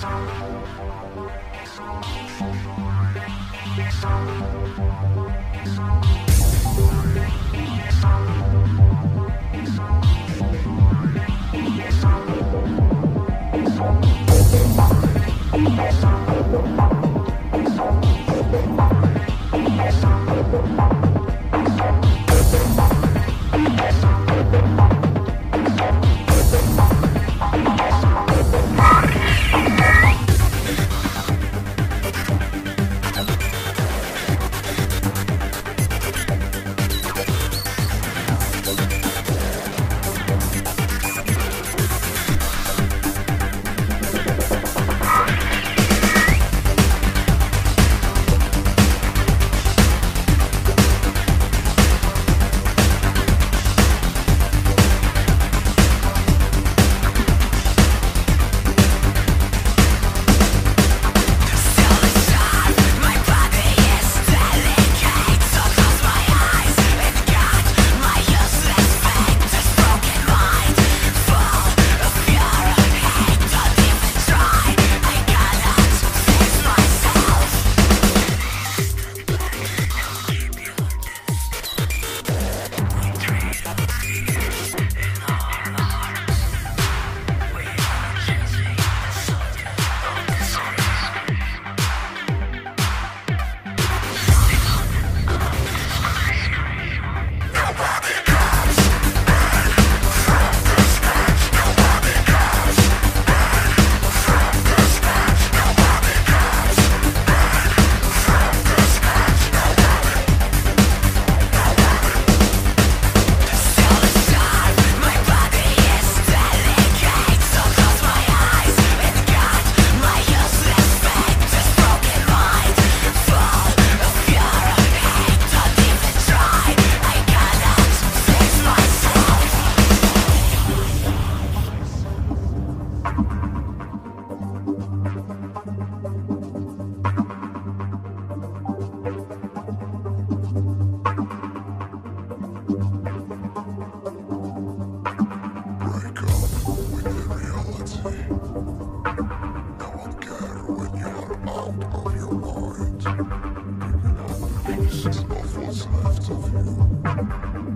Thank left of you.